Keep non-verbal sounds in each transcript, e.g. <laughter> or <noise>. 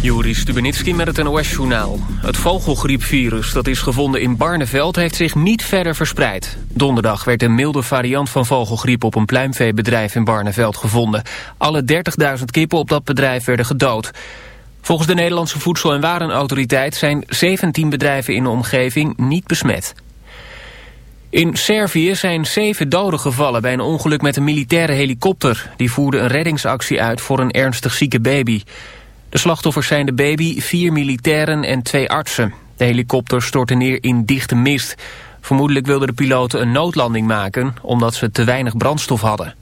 Juri Stubenitski met het NOS-journaal. Het vogelgriepvirus dat is gevonden in Barneveld heeft zich niet verder verspreid. Donderdag werd een milde variant van vogelgriep op een pluimveebedrijf in Barneveld gevonden. Alle 30.000 kippen op dat bedrijf werden gedood. Volgens de Nederlandse Voedsel- en Warenautoriteit zijn 17 bedrijven in de omgeving niet besmet. In Servië zijn zeven doden gevallen bij een ongeluk met een militaire helikopter. Die voerde een reddingsactie uit voor een ernstig zieke baby. De slachtoffers zijn de baby, vier militairen en twee artsen. De helikopter stortte neer in dichte mist. Vermoedelijk wilden de piloten een noodlanding maken... omdat ze te weinig brandstof hadden.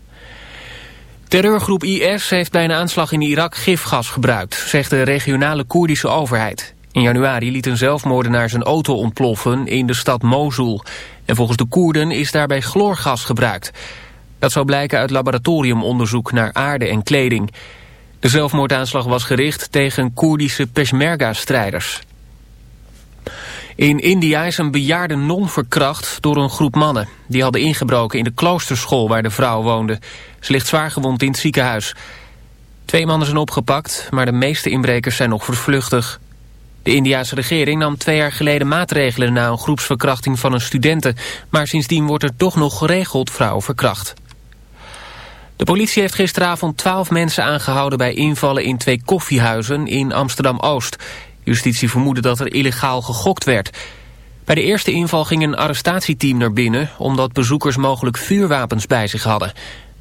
Terreurgroep IS heeft bij een aanslag in Irak gifgas gebruikt... zegt de regionale Koerdische overheid. In januari liet een zelfmoordenaar zijn auto ontploffen in de stad Mosul. En volgens de Koerden is daarbij chloorgas gebruikt. Dat zou blijken uit laboratoriumonderzoek naar aarde en kleding... De zelfmoordaanslag was gericht tegen Koerdische Peshmerga-strijders. In India is een bejaarde non verkracht door een groep mannen. Die hadden ingebroken in de kloosterschool waar de vrouw woonde. Ze ligt zwaar gewond in het ziekenhuis. Twee mannen zijn opgepakt, maar de meeste inbrekers zijn nog vervluchtig. De Indiaanse regering nam twee jaar geleden maatregelen... na een groepsverkrachting van een studenten. Maar sindsdien wordt er toch nog geregeld vrouwen verkracht. De politie heeft gisteravond twaalf mensen aangehouden bij invallen in twee koffiehuizen in Amsterdam-Oost. Justitie vermoedde dat er illegaal gegokt werd. Bij de eerste inval ging een arrestatieteam naar binnen omdat bezoekers mogelijk vuurwapens bij zich hadden.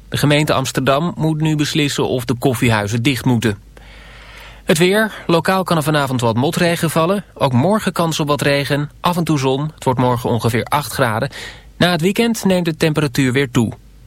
De gemeente Amsterdam moet nu beslissen of de koffiehuizen dicht moeten. Het weer. Lokaal kan er vanavond wat motregen vallen. Ook morgen kans op wat regen. Af en toe zon. Het wordt morgen ongeveer 8 graden. Na het weekend neemt de temperatuur weer toe.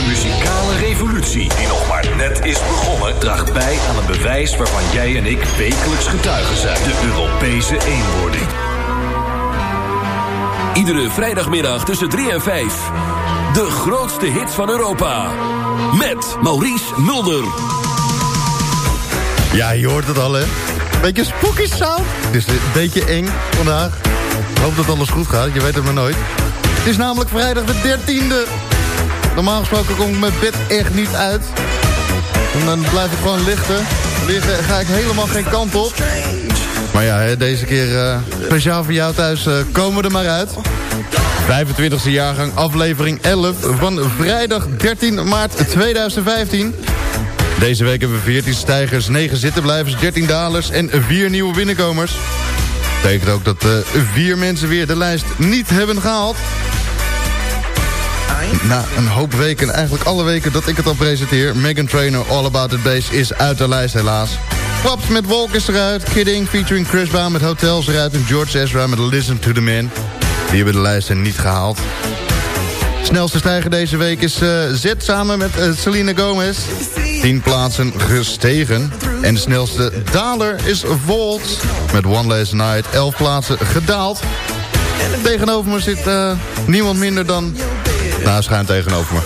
De muzikale revolutie, die nog maar net is begonnen, draagt bij aan een bewijs waarvan jij en ik wekelijks getuigen zijn: de Europese eenwording. Iedere vrijdagmiddag tussen 3 en 5. De grootste hits van Europa. Met Maurice Mulder. Ja, je hoort het al, hè? Beetje spooky sound. Het is een beetje eng vandaag. Ik hoop dat alles goed gaat, je weet het maar nooit. Het is namelijk vrijdag de 13e. Normaal gesproken kom ik mijn bed echt niet uit. En dan blijf ik gewoon liggen. Liggen ga ik helemaal geen kant op. Maar ja, deze keer eh, speciaal voor jou thuis eh, komen we er maar uit. 25e jaargang, aflevering 11 van vrijdag 13 maart 2015. Deze week hebben we 14 stijgers, 9 zittenblijvers, 13 dalers en 4 nieuwe binnenkomers. Betekent ook dat uh, vier mensen weer de lijst niet hebben gehaald. Na een hoop weken, eigenlijk alle weken dat ik het al presenteer... Megan Trainer, All About The Bass is uit de lijst helaas. Paps met Wolk is eruit, Kidding featuring Chris Brown met Hotels eruit... en George Ezra met Listen To The Man. Die hebben de lijsten niet gehaald. Snelste stijger deze week is uh, samen met uh, Selena Gomez. 10 plaatsen gestegen. En de snelste daler is Volt met One Last Night. 11 plaatsen gedaald. En tegenover me zit uh, niemand minder dan... Nou, schuin tegenover me.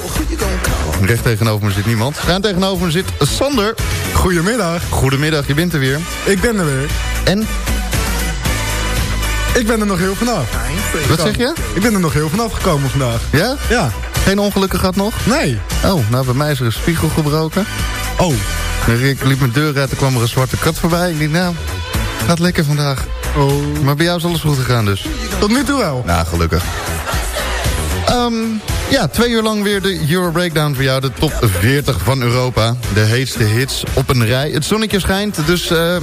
Recht tegenover me zit niemand. Schuin tegenover me zit Sander. Goedemiddag. Goedemiddag, je bent er weer. Ik ben er weer. En? Ik ben er nog heel vanaf. Wat zeg je? Ik ben er nog heel vanaf gekomen vandaag. Ja? Ja. Geen ongelukken gehad nog? Nee. Oh, nou bij mij is er een spiegel gebroken. Oh. Ik liep mijn deur uit, er kwam er een zwarte kat voorbij. Ik dacht, nou, gaat lekker vandaag. Oh. Maar bij jou is alles goed gegaan dus? Tot nu toe wel. Nou, gelukkig. Um, ja, twee uur lang weer de Euro Breakdown voor jou. De top 40 van Europa. De heetste hits op een rij. Het zonnetje schijnt, dus uh,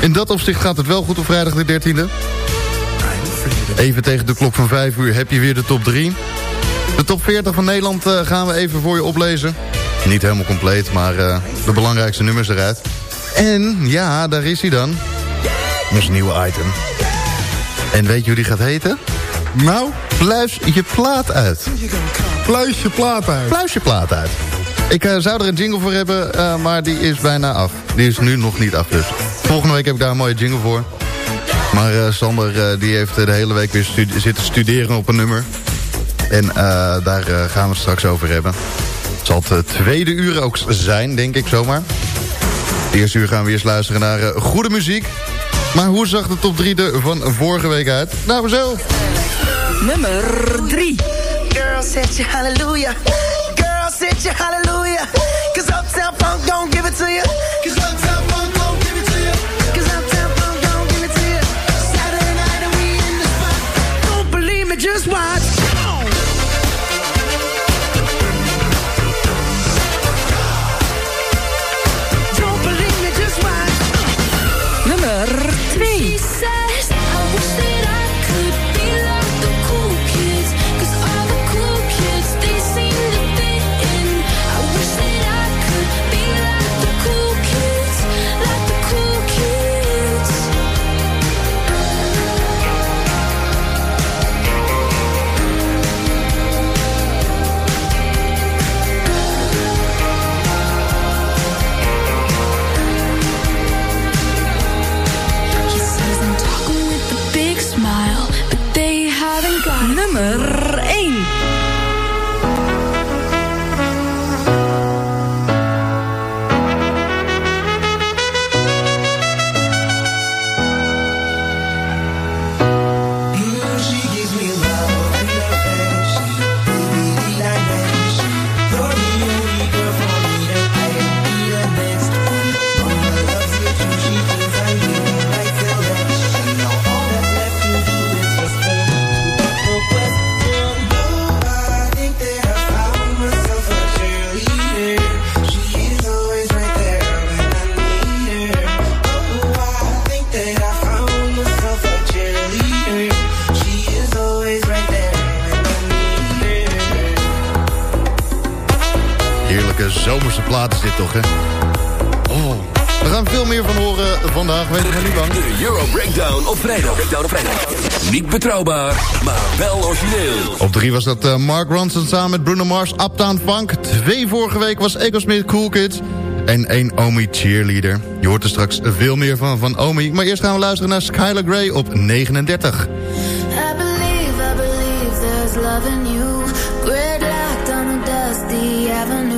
in dat opzicht gaat het wel goed op vrijdag de 13e. Even tegen de klok van 5 uur heb je weer de top 3. De top 40 van Nederland uh, gaan we even voor je oplezen. Niet helemaal compleet, maar uh, de belangrijkste nummers eruit. En ja, daar is hij dan. Ons nieuwe item. En weet je hoe die gaat heten? Nou? Pluis je plaat uit. Pluis je plaat uit. Pluis je plaat uit. Ik uh, zou er een jingle voor hebben, uh, maar die is bijna af. Die is nu nog niet af dus. Volgende week heb ik daar een mooie jingle voor. Maar uh, Sander die heeft de hele week weer zitten studeren op een nummer. En daar gaan we het straks over hebben. Het zal het tweede uur ook zijn, denk ik zomaar. Het eerste uur gaan we eerst luisteren naar goede muziek. Maar hoe zag de top 3 er van vorige week uit? Nou, zo. Nummer 3. Girl, set you hallelujah. Girl, set you hallelujah. Cause Uptown Funk don't give it to you. Cause Uptown Funk don't give it to you. Cause Uptown Funk don't give it to you. Saturday night and we in the spot. Don't believe me, just Betrouwbaar, maar wel origineel. Op drie was dat eh, Mark Ronson samen met Bruno Mars, Uptown Funk. Twee vorige week was Ecosmith Cool Kids. En één Omi cheerleader. Je hoort er straks veel meer van, van Omi. Maar eerst gaan we luisteren naar Skylar Grey op 39. I believe, I believe there's love in you. Gridlocked on a dusty avenue.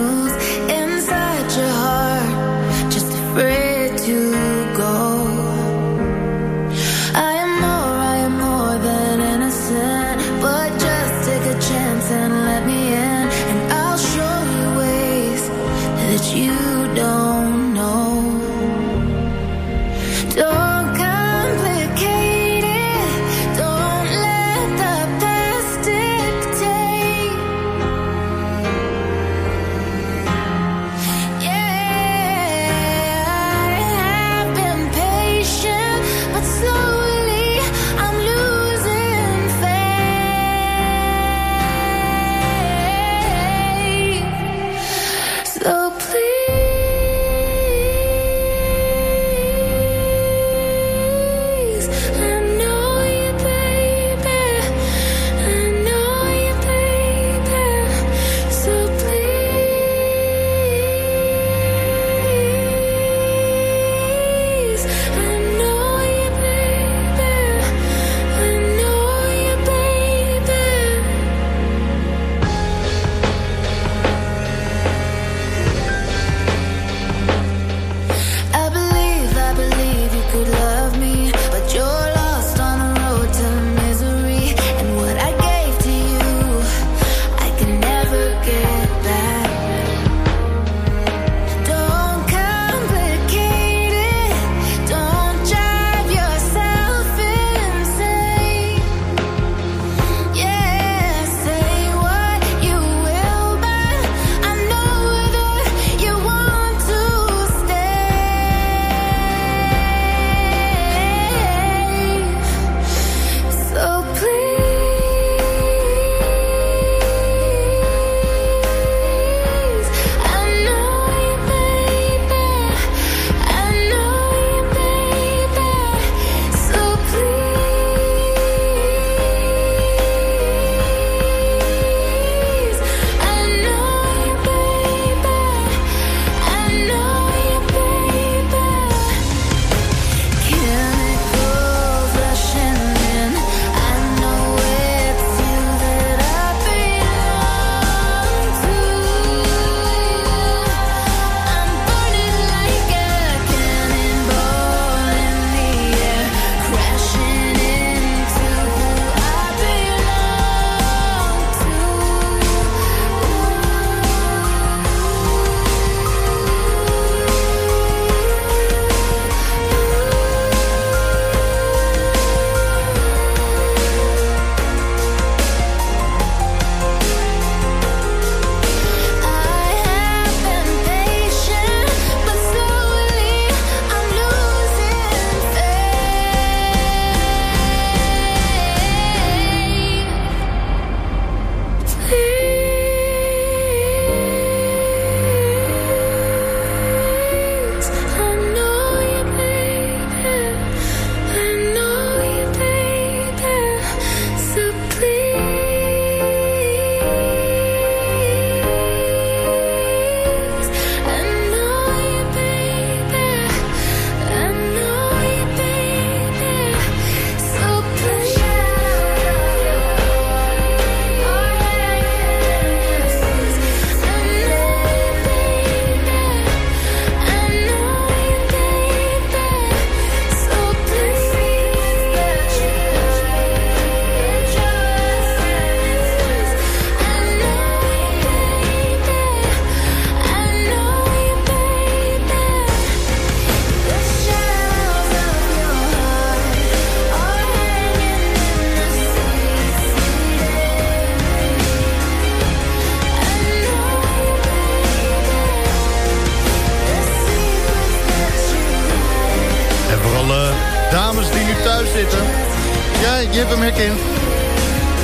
je hebt hem herkend.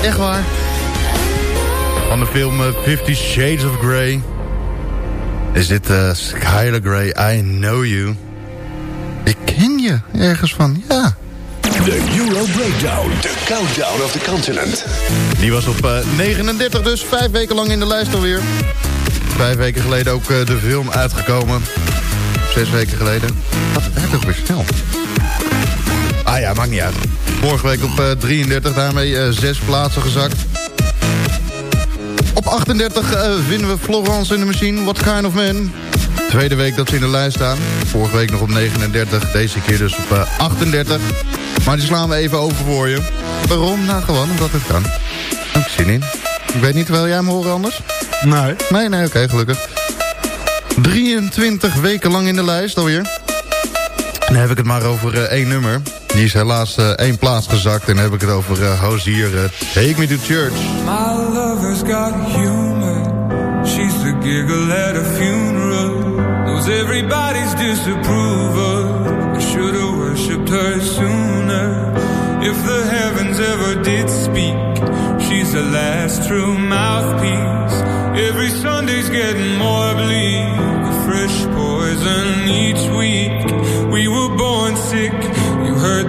Echt waar. Van de film eh, Fifty Shades of Grey. Is dit uh, Skylar Grey, I Know You. Ik ken je ergens van, ja. De Euro Breakdown, de countdown of the continent. Die was op eh, 39 dus, vijf weken lang in de lijst alweer. Vijf weken geleden ook de film uitgekomen. Zes weken geleden. Wat, werd toch weer snel. Ah ja, maakt niet uit. Vorige week op uh, 33, daarmee zes plaatsen gezakt. Op 38 uh, vinden we Florence in de Machine, What Kind of Man. Tweede week dat ze in de lijst staan. Vorige week nog op 39, deze keer dus op uh, 38. Maar die slaan we even over voor je. Waarom? Nou gewoon omdat het kan. Heb ik zin in. Ik weet niet, wil jij hem horen anders? Nee. Nee, nee, oké, okay, gelukkig. 23 weken lang in de lijst alweer. En dan heb ik het maar over uh, één nummer. Die is helaas uh, één plaats gezakt. En dan heb ik het over uh, Hozier, Take Me to Church. My lover's got humor. She's the giggle at a funeral. Knows everybody's disapproval. I should've worshipped her sooner. If the heavens ever did speak, she's the last true mouthpiece. Every Sunday's getting more bleak. A fresh poison each week.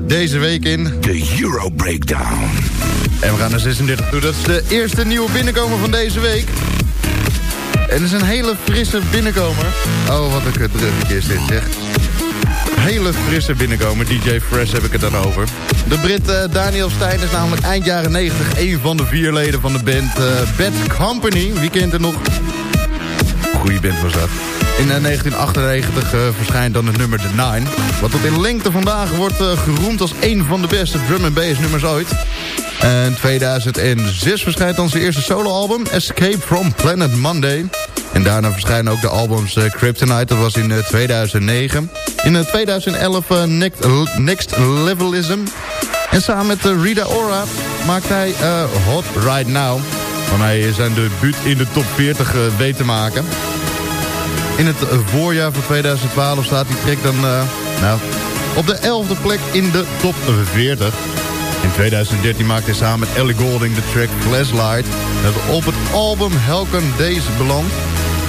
deze week in. De Euro Breakdown. En we gaan naar 36 toe. Dat is de eerste nieuwe binnenkomer van deze week. En het is een hele frisse binnenkomer. Oh, wat een kutbruggetje is dit, zeg. Hele frisse binnenkomer. DJ Fresh heb ik het dan over. De Brit eh, Daniel Stijn is namelijk eind jaren 90... een van de vier leden van de band eh, Bad Company. Wie kent het nog? Goeie band was dat. In eh, 1998 eh, verschijnt dan het nummer The Nine. Wat tot in lengte vandaag wordt eh, geroemd als een van de beste drum and bass nummers ooit. En 2006 verschijnt dan zijn eerste soloalbum Escape from Planet Monday. En daarna verschijnen ook de albums eh, Kryptonite, dat was in eh, 2009. In eh, 2011 eh, Next, Next Levelism. En samen met Rita Ora maakt hij Hot Right Now. Waarmee hij zijn debuut in de top 40 eh, weet te maken. In het eh, voorjaar van 2012 staat die track dan eh, nou, op de 11e plek in de top 40. In 2013 maakte hij samen met Ellie Golding de track Flashlight... dat op het album Helcon Days belandt.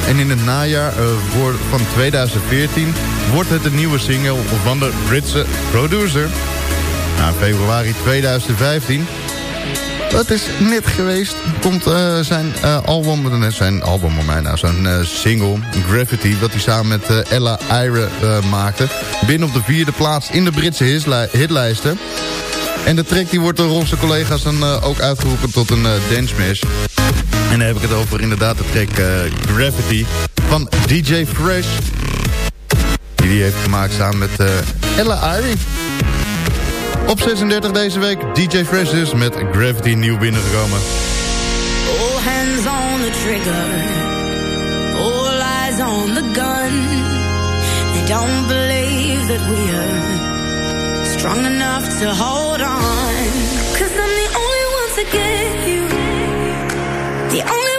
En in het najaar eh, voor, van 2014 wordt het de nieuwe single van de Britse producer. Nou, februari 2015 dat is net geweest. Komt eh, zijn uh, album, zijn album op mij nou, zijn single, Gravity, wat hij samen met Ella Ire maakte. Binnen op de vierde plaats in de Britse hitli hitlijsten. En de track die wordt door onze collega's dan ook uitgeroepen tot een dance smash. En dan heb ik het over inderdaad de track Gravity van DJ Fresh. Die die heeft gemaakt samen met Ella Ire. Op 36 deze week DJ Fresh is met Gravity nieuw binnengekomen. All hands on the trigger. All eyes on the gun. They don't believe that we are strong enough to hold on. Cause I'm the only one to get you. The only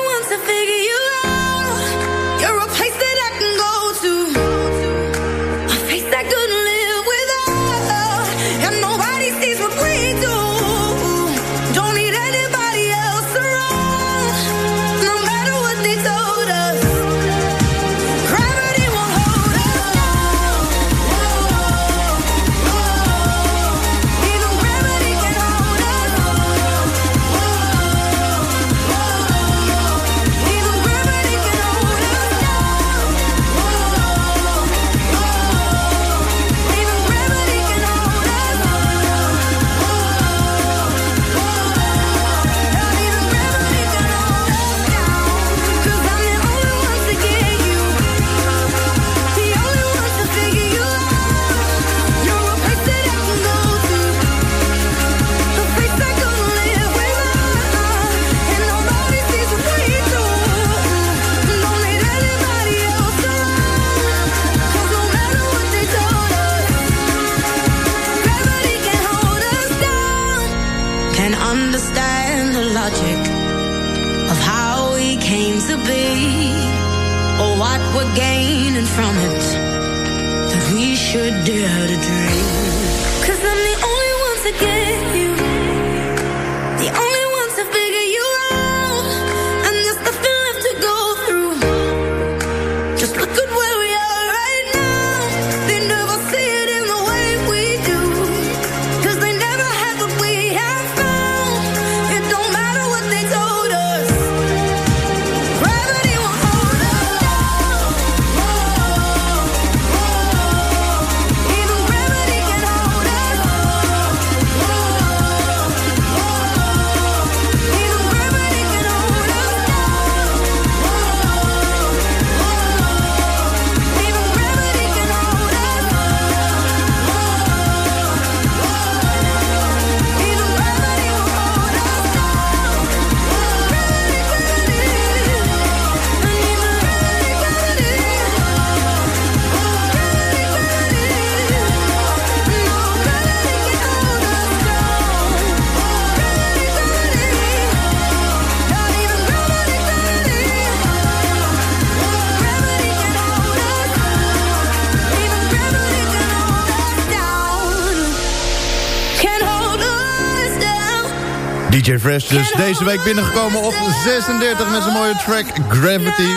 DJ Fresh dus deze week binnengekomen op 36 met zijn mooie track Gravity.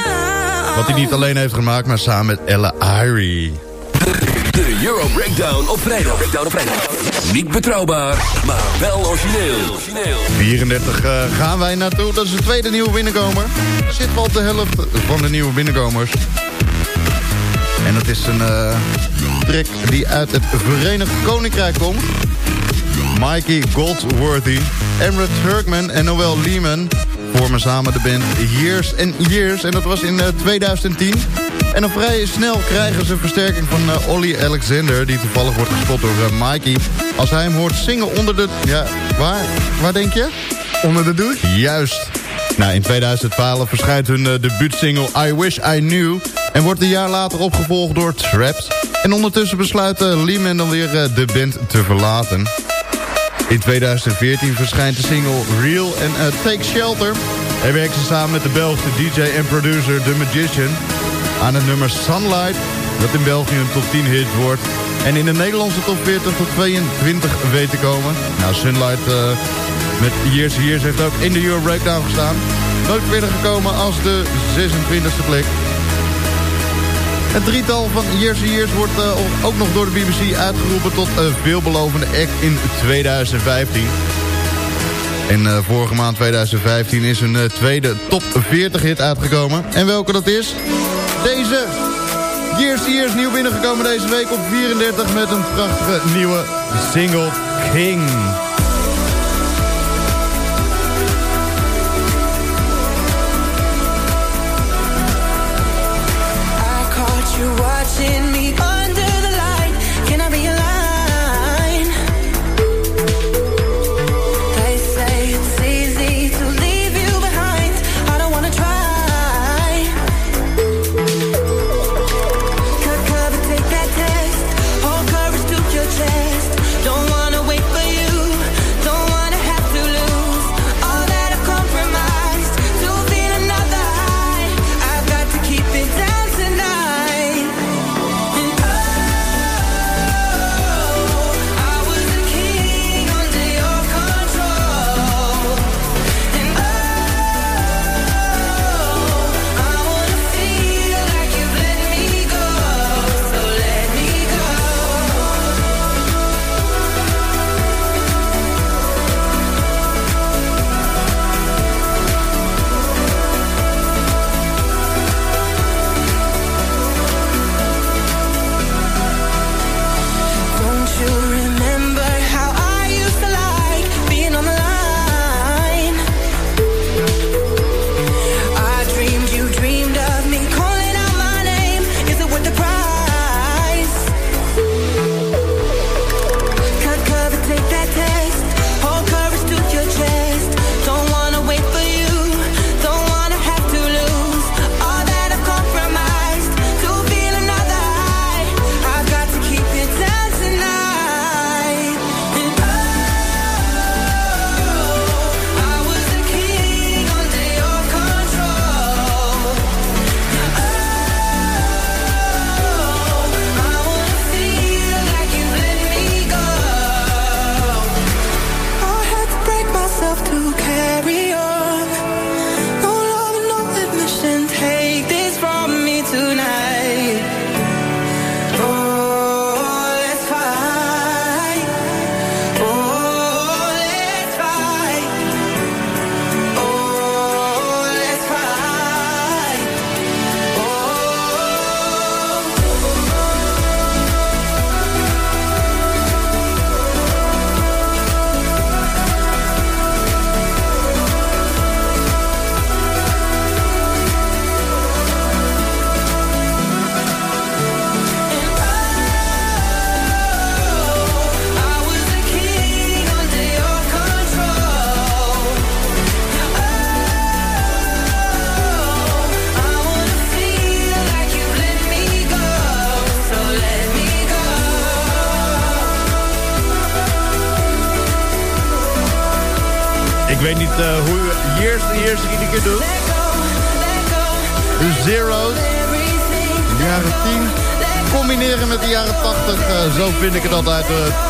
Wat hij niet alleen heeft gemaakt, maar samen met Ella Irie. De Euro Breakdown op vrijdag. Breakdown op vrijdag. Niet betrouwbaar, maar wel origineel. origineel. 34 eh, gaan wij naartoe. Dat is de tweede nieuwe binnenkomer. Er zit wel op de helft van de nieuwe binnenkomers. En dat is een eh track die uit het Verenigd Koninkrijk komt. Mikey Goldsworthy, Emre Turkman en Noel Lehman vormen samen de band Years and Years. En dat was in eh, 2010. En al vrij snel krijgen ze versterking van eh, Olly Alexander... die toevallig wordt gespot door eh, Mikey. Als hij hem hoort zingen onder de... Ja, waar? Waar denk je? Onder de douche? Juist. Nou, in 2012 verschijnt hun uh, debuutsingle I Wish I Knew... en wordt een jaar later opgevolgd door Traps. En ondertussen besluit uh, Lehman dan weer uh, de band te verlaten. In 2014 verschijnt de single Real en uh, Take Shelter. En werkt ze samen met de Belgische DJ en producer The Magician... aan het nummer Sunlight, dat in België een top 10 hit wordt... en in de Nederlandse top 40 tot 22 weet te komen. Nou, Sunlight uh, met Years Years heeft ook in de Euro Breakdown gestaan. Nooit verder gekomen als de 26e plek. Het drietal van Years Years wordt uh, ook nog door de BBC uitgeroepen tot uh, veelbelovende act in 2015. En uh, vorige maand 2015 is een tweede top 40 hit uitgekomen. En welke dat is? Deze Years Years nieuw binnengekomen deze week op 34 met een prachtige nieuwe single King.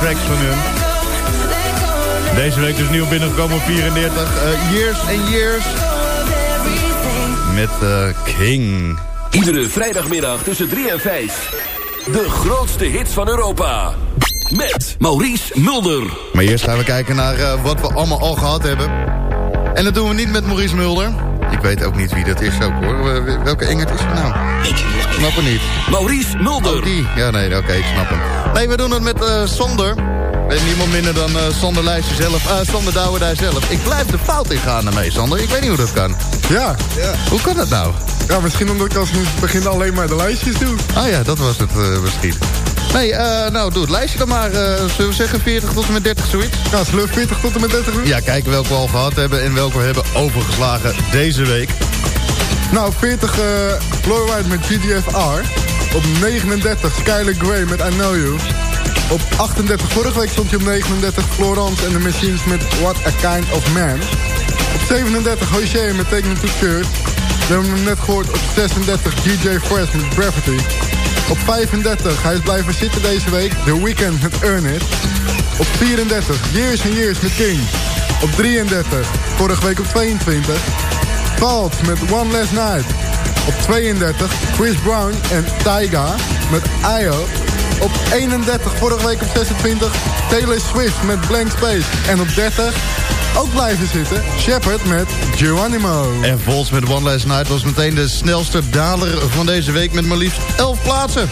Tracks van hun. Deze week dus nieuw binnengekomen op 34. Uh, years and Years. Met uh, King. Iedere vrijdagmiddag tussen 3 en 5. de grootste hits van Europa. Met Maurice Mulder. Maar eerst gaan we kijken naar eh, wat we allemaal al gehad hebben. En dat doen we niet met Maurice Mulder. Ik weet ook niet wie dat is ook hoor. Eh, Welke Engert is het nou? Ik snap het niet. Maurice Mulder. Oh, die. Ja, nee, oké, ik snap hem. Nee, we doen het met eh Sander. En niemand minder dan eh Sander Lijstje zelf. eh Sander Douwerdij zelf. Ik blijf de fout ingaan daarmee, Sander. Ik weet niet hoe dat kan. Ja. ja. Hoe kan dat nou? Ja, misschien omdat ik als in het begin alleen maar de lijstjes doe. Ah ja, dat was het eh, misschien. Nee, eh, nou doe het lijstje dan maar. eh, zullen we zeggen 40 tot en met 30 zoiets? Ja, zullen we 40 tot en met 30 doen? Ja, kijken welke we al gehad hebben en welke we hebben overgeslagen deze week. Nou, 40 eh Floor White met GDFR. Op 39 Skylar Grey met I Know You. Op 38, vorige week stond je op 39 Florence and the Machines met What a Kind of Man. Op 37 Hoshea met Take Me to Church. We hebben hem net gehoord op 36 DJ Fresh met Gravity. Op 35, hij is blijven zitten deze week, The Weeknd met Earn. Op 34, Years and Years met King. Op 33, vorige week op 22, Fault met One Last Night. Op 32, Chris Brown en Tyga met IO. Op 31, vorige week op 26, Taylor Swift met Blank Space. En op 30, ook blijven zitten, Shepard met Geronimo. En Vols met One Last Night was meteen de snelste daler van deze week... met maar liefst 11 plaatsen.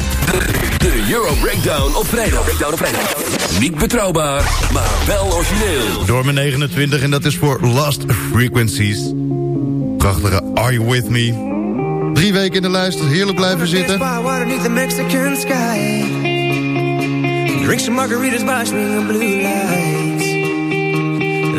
De Euro Breakdown op vrijdag. Breakdown op vrijdag. Niet betrouwbaar, maar wel origineel. Door mijn 29 en dat is voor Lost Frequencies. Prachtige Are You With Me. Drie weken in de lijst, heerlijk blijven zitten. underneath the Mexican sky. Drink some margaritas by swinging blue lights.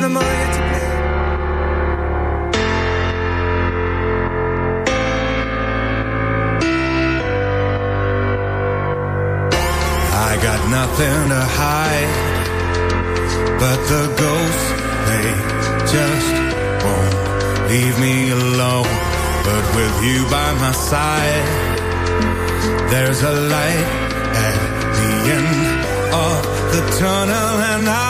To the mariachi play. I got nothing to hide, but the ghosts, they just won't leave me alone. But with you by my side, there's a light at the end of the tunnel, and I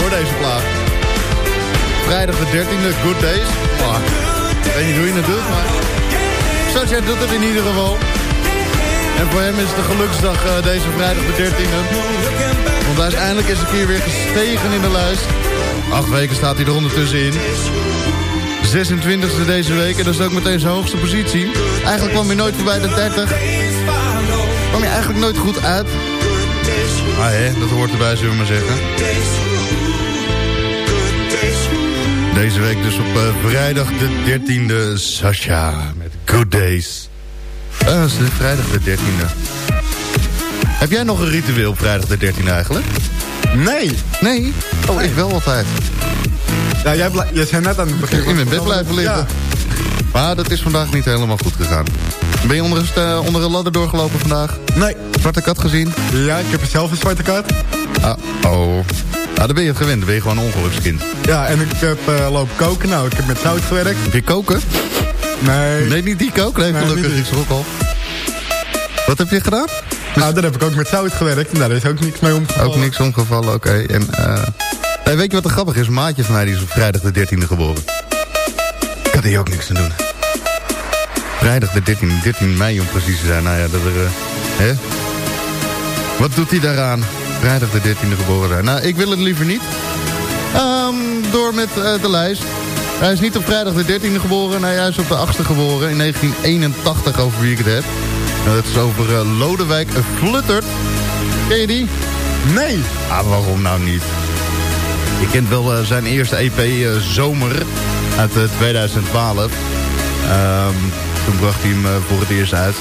Hoor, deze plaat. Vrijdag de 13e, Good Days. Oh, ik weet niet hoe je het doet, maar... Doet het in ieder geval. En voor hem is het de geluksdag eh, deze vrijdag de 13e. Want hij is een keer weer gestegen in de lijst. Acht weken staat hij er ondertussen in. 26e deze week en dat is ook meteen zijn hoogste positie. Eigenlijk kwam hij nooit voorbij de 30. Kwam hij eigenlijk nooit goed uit. Ah hè, dat hoort erbij zullen we maar zeggen. Deze week dus op eh, vrijdag de 13e Sasha met Good Days. Ah, dat is de vrijdag de 13e. Heb jij nog een ritueel op vrijdag de 13e eigenlijk? Nee. Nee? Oh, ik wel altijd. Ja, jij, blij- jij zei net aan het begin... <laughs> In mijn bed blijven liggen. Ja. Maar dat is vandaag niet helemaal goed gegaan. Ben je onder onder een ladder doorgelopen vandaag? Nee. Zwarte kat gezien? Ja, ik heb zelf een zwarte kat. Ah, oh. Ah, dan ben je het gewend. Dan ben je gewoon een ongelukskind. Ja, en ik heb eh, lopen koken. Nou, ik heb met zout gewerkt. Heb je koken? Nee. Nee, niet die koken. Nee, Nee, gelukkig. Ik schrok al. Wat heb je gedaan? Nou, daar heb ik ook met zout gewerkt. En daar is ook niks mee omgevallen. Ook niks omgevallen, oké. En eh weet je wat er grappig is? Een maatje van mij die is op vrijdag de 13e geboren. Ik had hier ook niks te doen. Vrijdag de 13e, 13 mei om precies te zijn. Nou ja, dat er... eh, hè? Wat doet hij daaraan? Vrijdag de 13e geboren zijn. Nou, ik wil het liever niet. Ehm, door met eh, de lijst. Hij is niet op vrijdag de 13e geboren. Nee, hij is op de 8e geboren. In 1981 over wie ik het heb. Nou, dat is over eh, Lodewijk Fluttert. Ken je die? Nee. Ah, waarom nou niet? Je kent wel eh, zijn eerste EP Zomer uit eh, 2012. Ehm, toen bracht hij hem voor het eerst uit.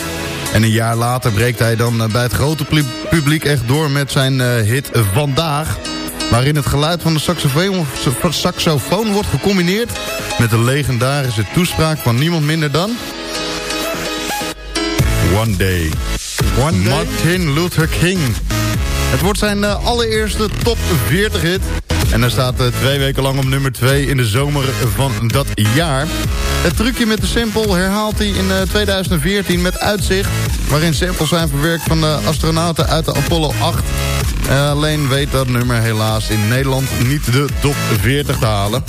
En een jaar later breekt hij dan eh, bij het grote pu- publiek echt door met zijn eh, hit Vandaag. Waarin het geluid van de saxofoon, saxofoon wordt gecombineerd met de legendarische toespraak van niemand minder dan... One Day. One Day? Martin Luther King. Het wordt zijn eh, allereerste top 40 hit. En hij staat twee weken lang op nummer 2 in de zomer van dat jaar. Het trucje met de sample herhaalt hij in eh, 2014 met Uitzicht... waarin samples zijn verwerkt van de astronauten uit de Apollo 8. Eh, alleen weet dat nummer helaas in Nederland niet de top 40 te halen.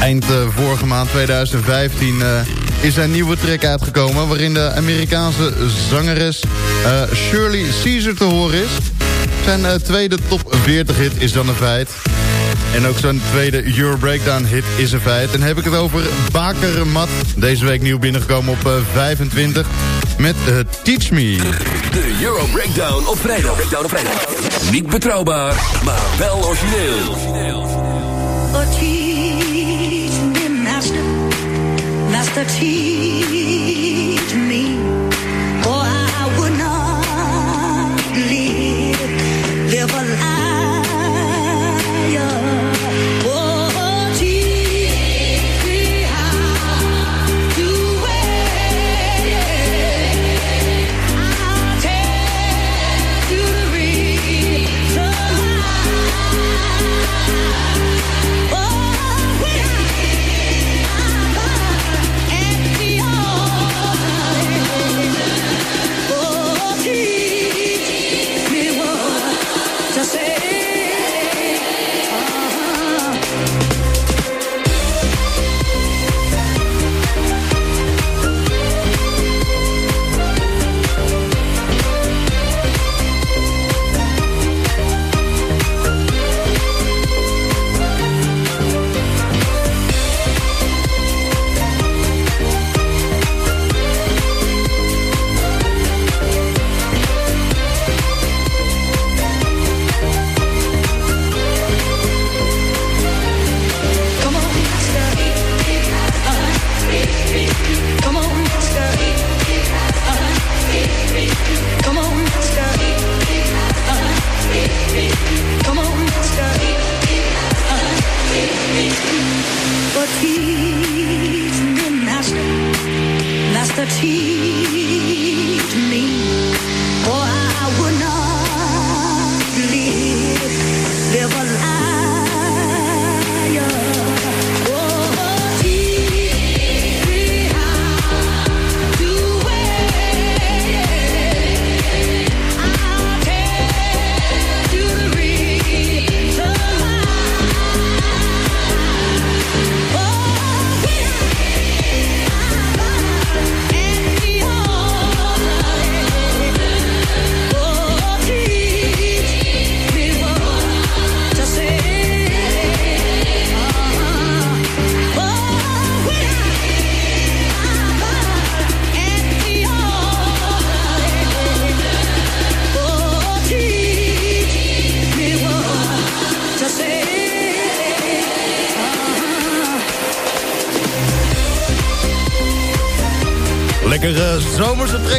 Eind eh, vorige maand 2015 eh, is een nieuwe track uitgekomen... waarin de Amerikaanse zangeres eh, Shirley Caesar te horen is. Zijn eh, tweede top 40 hit is dan een feit. En ook zijn tweede Euro Breakdown hit is een feit. En dan heb ik het over Bakermat. Deze week nieuw binnengekomen op eh, 25 met eh, Teach Me. De Euro Breakdown op vrijdag. Breakdown op vrijdag. Niet betrouwbaar, maar wel origineel. Oh, teach me, master, master, teach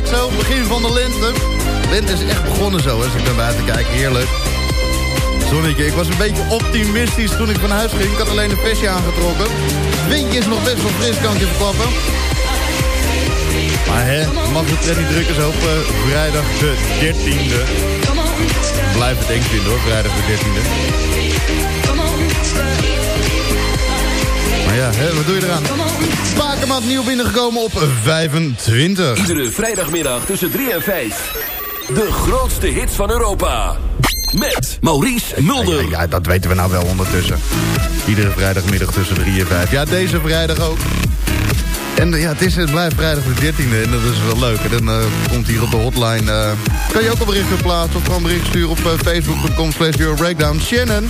zo, begin van de lente. Lente is echt begonnen zo, als ik naar buiten kijk. Heerlijk. Zonnetje, ik was een beetje optimistisch toen ik van huis ging. Ik had alleen een vestje aangetrokken. Het windje is nog best wel fris, kan je verklappen. Maar hè, mag de tred niet drukken zo op eh, vrijdag de 13e. Blijf het eng vinden hoor, vrijdag de 13e. Ja, hè, wat doe je eraan? Spakenmaat nieuw binnengekomen op 25. Iedere vrijdagmiddag tussen 3 en 5. De grootste hits van Europa. Met Maurice Mulder. Ja, ja, dat weten we nou wel ondertussen. Iedere vrijdagmiddag tussen 3 en 5. Ja, deze vrijdag ook. En eh, ja, het, is, het blijft vrijdag de 13e en dat is wel leuk. En dan eh, komt hier op de hotline... eh, kan je ook een bericht plaatsen of gewoon een bericht sturen op uh, facebook.com slash. Shannon,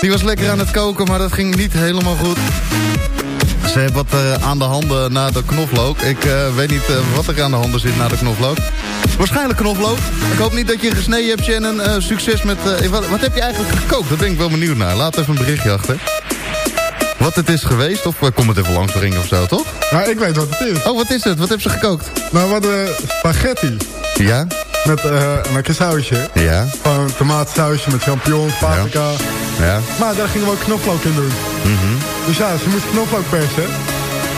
die was lekker aan het koken, maar dat ging niet helemaal goed. Ze heeft wat eh, aan de handen na de knoflook. Ik eh, weet niet eh, wat er aan de handen zit na de knoflook. Waarschijnlijk knoflook. Ik hoop niet dat je gesneden hebt, Shannon. Succes met... wat, wat heb je eigenlijk gekookt? Daar ben ik wel benieuwd naar. Laat even een berichtje achter. Wat het is geweest? Of kom het even langs brengen of zo, toch? Ja, ik weet wat het is. Oh, wat is het? Wat heb ze gekookt? Nou, hadden spaghetti. Ja? Met eh, een sausje. Ja? Een tomatensausje met champignons, paprika. Ja? Maar daar gingen we ook knoflook in doen. Mhm. Dus ja, ze moest knoflook persen.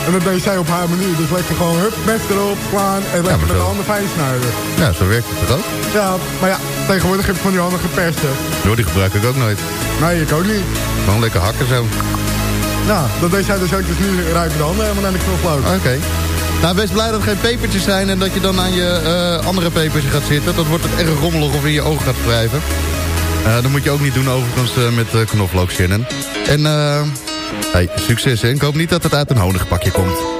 En dat deed zij op haar manier. Dus lekker gewoon hup, mes erop, slaan en lekker met de handen fijn snijden. Ja, zo werkt het toch ook? Ja, maar ja, tegenwoordig heb je van die handen gepersen. Door die gebruik ik ook nooit. Nee, ik ook niet. Gewoon lekker hakken zo. Nou, dat deed zij dus ook. Dus nu ruiken de handen helemaal naar de knoflook. Oké. Nou, wees blij dat er geen pepertjes zijn en dat je dan aan je eh, andere pepertje gaat zitten. Dat wordt het erg rommelig of in je ogen gaat wrijven. Eh, dat moet je ook niet doen overigens eh, met uh, knoflook Shannon. En eh hey, succes hè. Ik hoop niet dat het uit een honigpakje komt.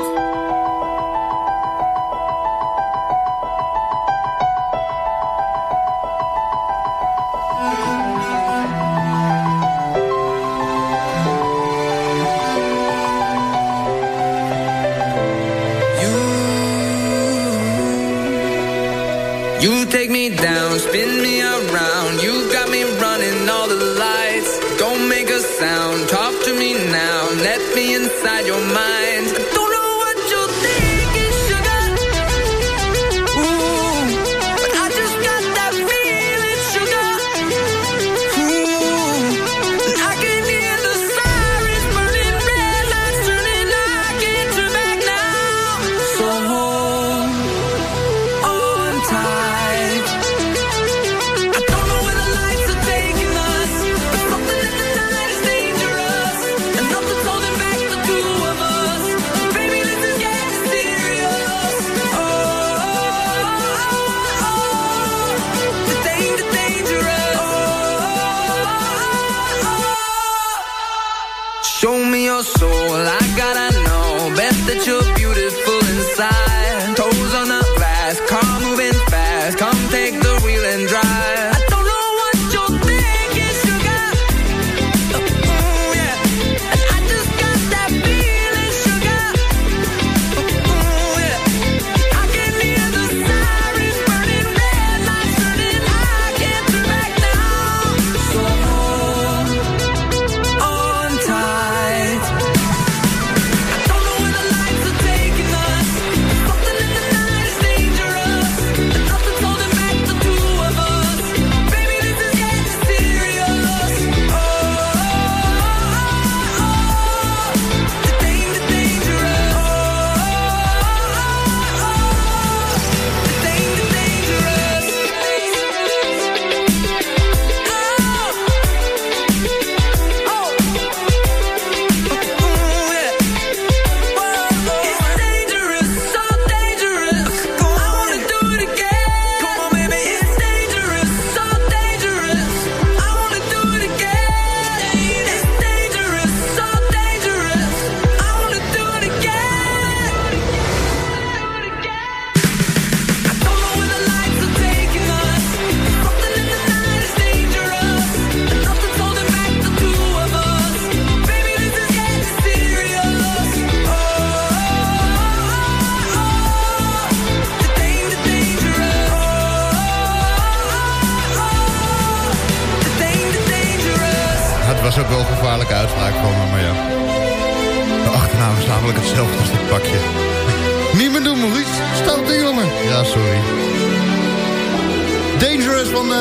Van eh,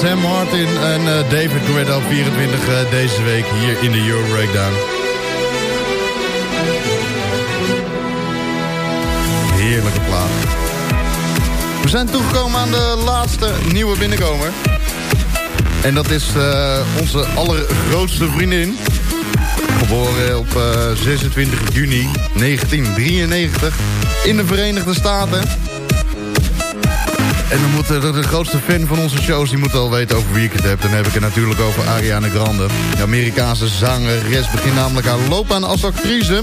Sam Martin en eh, David Guetta op 24 eh, deze week hier in de Euro Breakdown. Heerlijke plaat. We zijn toegekomen aan de laatste nieuwe binnenkomer. En dat is onze allergrootste vriendin. Geboren op eh, 26 juni 1993 in de Verenigde Staten. En dan moet de, de grootste fan van onze shows, die moet al weten over wie ik het heb. Dan heb ik het natuurlijk over Ariana Grande. De Amerikaanse zangeres begint namelijk haar loopbaan als actrice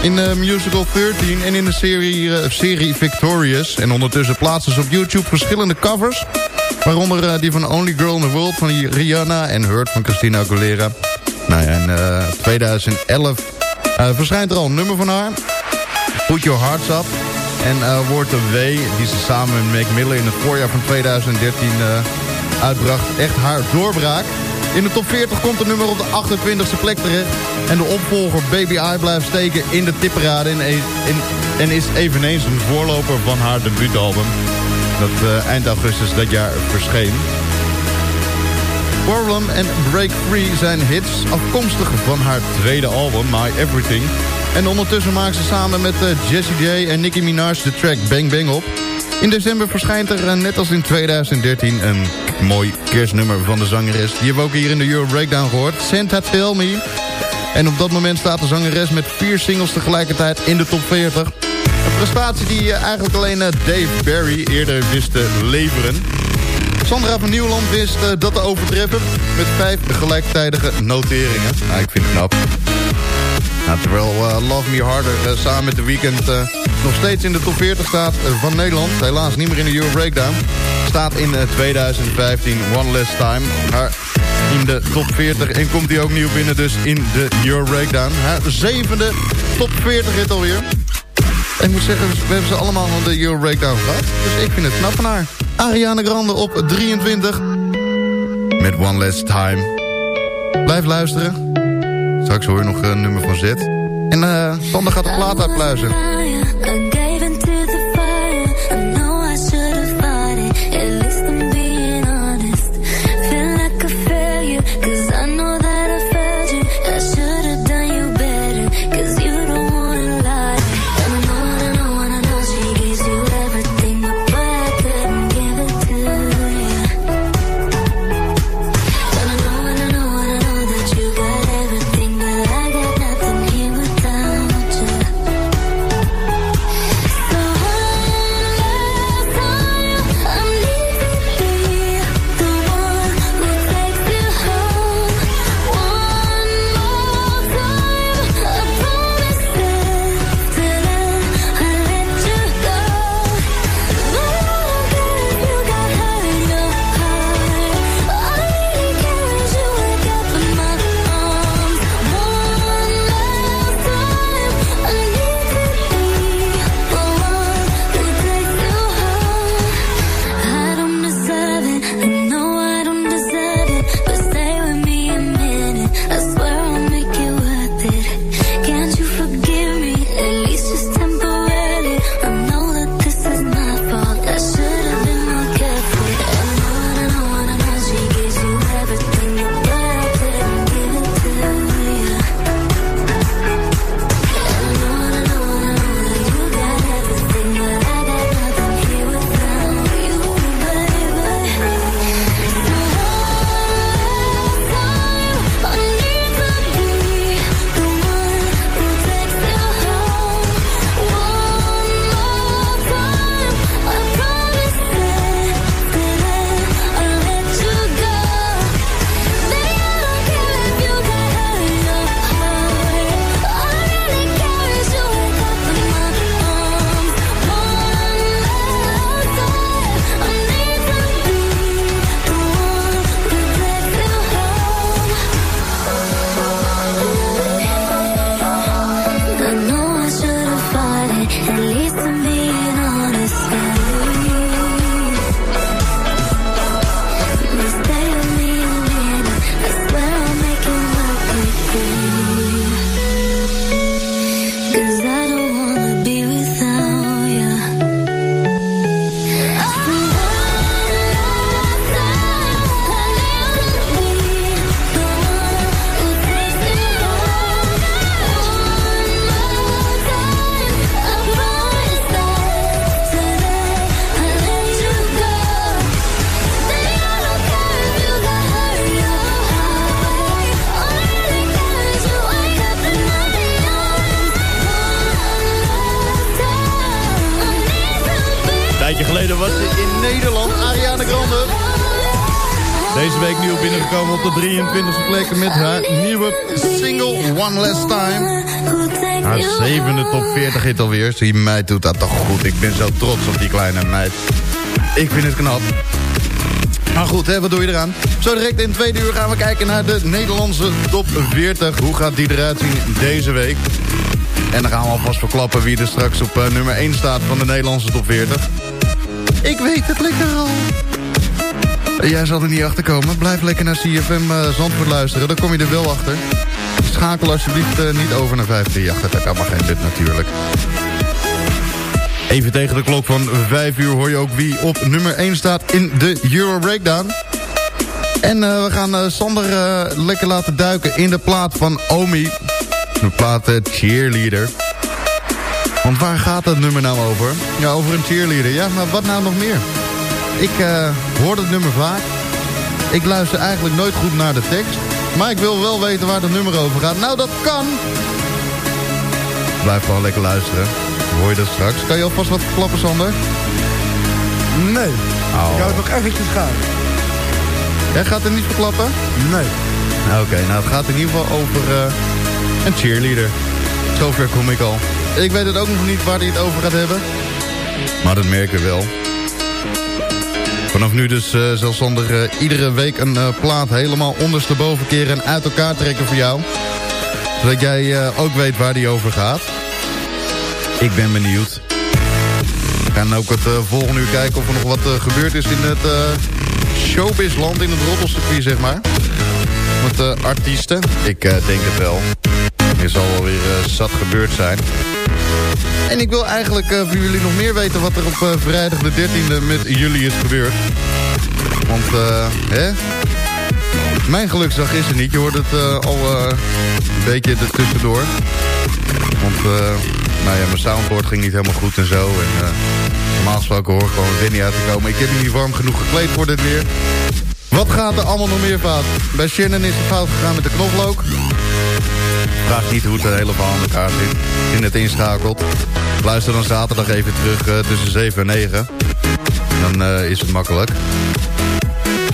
in de musical 13 en in de serie, eh, serie Victorious. En ondertussen plaatsen ze op YouTube verschillende covers. Waaronder eh, die van Only Girl in the World van Rihanna en Hurt van Christina Aguilera. Nou ja, in eh, 2011 eh, verschijnt er al een nummer van haar. Put Your Hearts Up. En eh, wordt de W, die ze samen met Mac Miller in het voorjaar van 2013 eh, uitbracht, echt haar doorbraak. In de top 40 komt het nummer op de 28e plek terecht. En de opvolger Baby I blijft steken in de tipperade. En, en, en is eveneens een voorloper van haar debuutalbum. Dat eh, eind augustus dat jaar verscheen. Problem en Break Free zijn hits afkomstig van haar tweede album My Everything. En ondertussen maakt ze samen met eh, Jessie J en Nicki Minaj de track Bang Bang op. In december verschijnt er, eh, net als in 2013, een mooi kerstnummer van de zangeres. Die hebben we ook hier in de Euro Breakdown gehoord. Santa Tell Me. En op dat moment staat de zangeres met vier singles tegelijkertijd in de top 40. Een prestatie die eh, eigenlijk alleen Dave Barry eerder wist te leveren. Sandra van Nieuwland wist dat te overtreffen met vijf gelijktijdige noteringen. Nou, ik vind het knap. Terwijl eh, Love Me Harder eh, samen met The Weeknd eh, nog steeds in de top 40 staat van Nederland. Helaas niet meer in de Euro Breakdown. Staat in eh, 2015 One Last Time. Maar in de top 40 en komt hij ook nieuw binnen dus in de Euro Breakdown. Haar zevende top 40 hit alweer. Ik moet zeggen, we hebben ze allemaal aan de Euro Breakdown gehad. Dus ik vind het knap van haar. Ariana Grande op 23. Met One Last Time. Blijf luisteren. Straks hoor je nog een nummer van Z. En eh Sander gaat de plaat uitpluizen. Haar zevende top 40 hit alweer. Die meid doet dat toch goed. Ik ben zo trots op die kleine meid. Ik vind het knap. Maar goed, hè, wat doe je eraan? Zo direct in tweede uur gaan we kijken naar de Nederlandse top 40. Hoe gaat die eruit zien deze week? En dan gaan we alvast verklappen wie er straks op eh, nummer 1 staat van de Nederlandse top 40. Ik weet het lekker al. Jij zal er niet achter komen. Blijf lekker naar CFM eh, Zandvoort luisteren. Dan kom je er wel achter. Schakel alsjeblieft eh, niet over naar 538. Dat kan maar geen dit natuurlijk. Even tegen de klok van 5 uur hoor je ook wie op nummer 1 staat in de Euro Breakdown. En eh, we gaan eh, Sander lekker laten duiken in de plaat van Omi. De plaat Cheerleader. Want waar gaat dat nummer nou over? Ja, over een cheerleader. Ja, maar wat nou nog meer? Ik hoor het nummer vaak. Ik luister eigenlijk nooit goed naar de tekst. Maar ik wil wel weten waar het nummer over gaat. Nou, dat kan. Blijf gewoon lekker luisteren. Hoor je dat straks? Kan je alvast wat klappen, Sander? Nee. Oh. Ik hou het nog eventjes gaan. Jij gaat er niet verklappen? Nee. Nou, Oké, nou het gaat in ieder geval over eh, een cheerleader. Zover kom ik al. Ik weet het ook nog niet waar hij het over gaat hebben. Maar dat merken we wel. Vanaf nu dus eh zal Sander eh, iedere week een eh, plaat helemaal ondersteboven keren en uit elkaar trekken voor jou. Zodat jij eh, ook weet waar die over gaat. Ik ben benieuwd. We gaan ook het eh, volgende uur kijken of er nog wat eh, gebeurd is in het eh, showbizland, in het roddelcircuit zeg maar. Met eh, artiesten. Ik eh, denk het wel. Er zal wel weer eh, zat gebeurd zijn. En ik wil eigenlijk eh, voor jullie nog meer weten wat er op eh, vrijdag de 13e met jullie is gebeurd. Want, hè? Mijn geluksdag is er niet. Je hoort het al een beetje ertussendoor. Want, nou ja, mijn soundboard ging niet helemaal goed en zo. En normaal gesproken hoor ik gewoon het niet uit te komen. Ik heb me niet warm genoeg gekleed voor dit weer. Wat gaat er allemaal nog meer fout? Bij Shannon is het fout gegaan met de knoflook. Vraag niet hoe het hele verhaal in elkaar zit. In het inschakelt. Luister dan zaterdag even terug eh, tussen 7 en 9. Dan eh, is het makkelijk.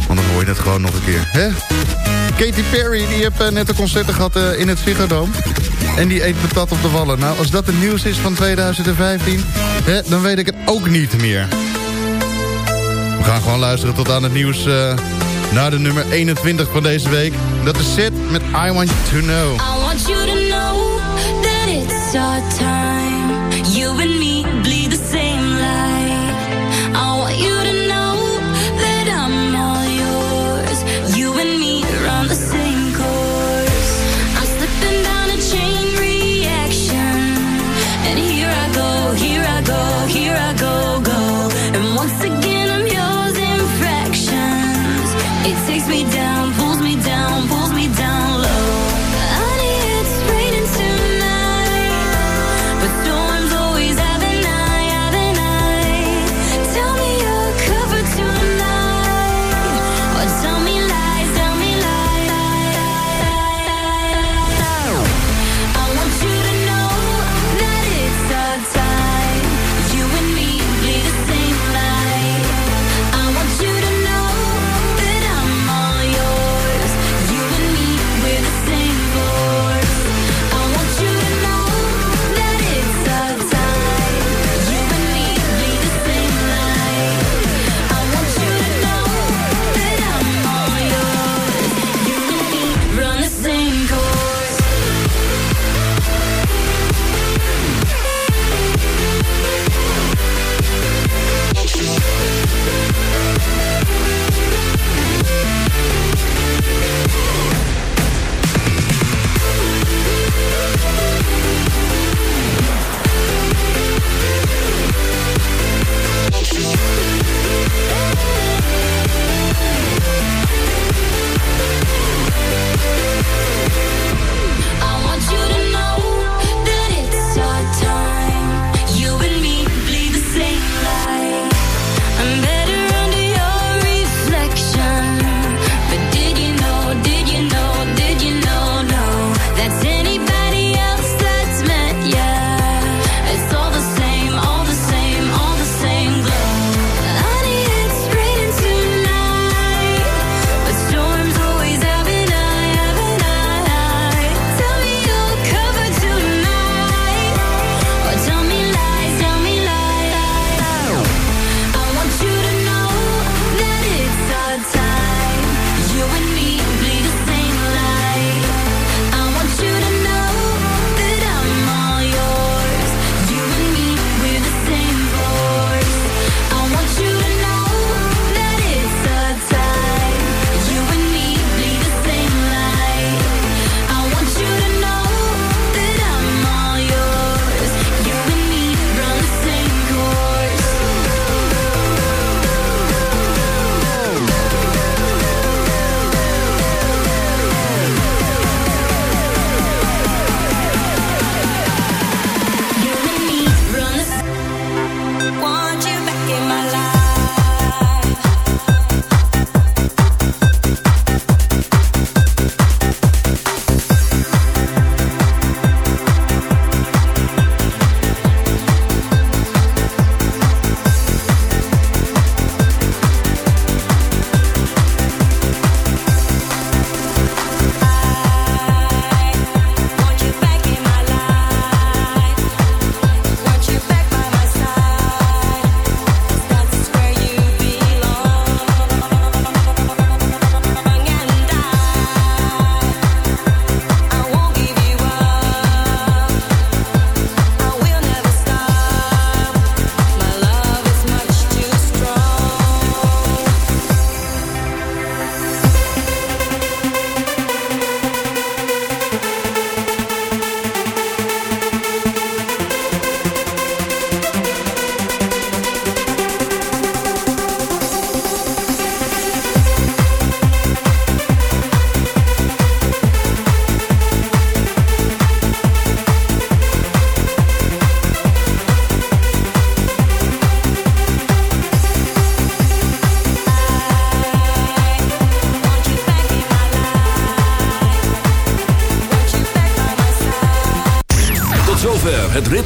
Want dan hoor je het gewoon nog een keer. Hè? Katy Perry, die heeft eh, net een concert gehad eh, in het Ziggo. En die eet patat op de wallen. Nou, als dat het nieuws is van 2015, hè, dan weet ik het ook niet meer. We gaan gewoon luisteren tot aan het nieuws naar de nummer 21 van deze week. Dat is Sid met I Want You To Know. I want you to know that it's our time. You and me bleed the same light. I want you to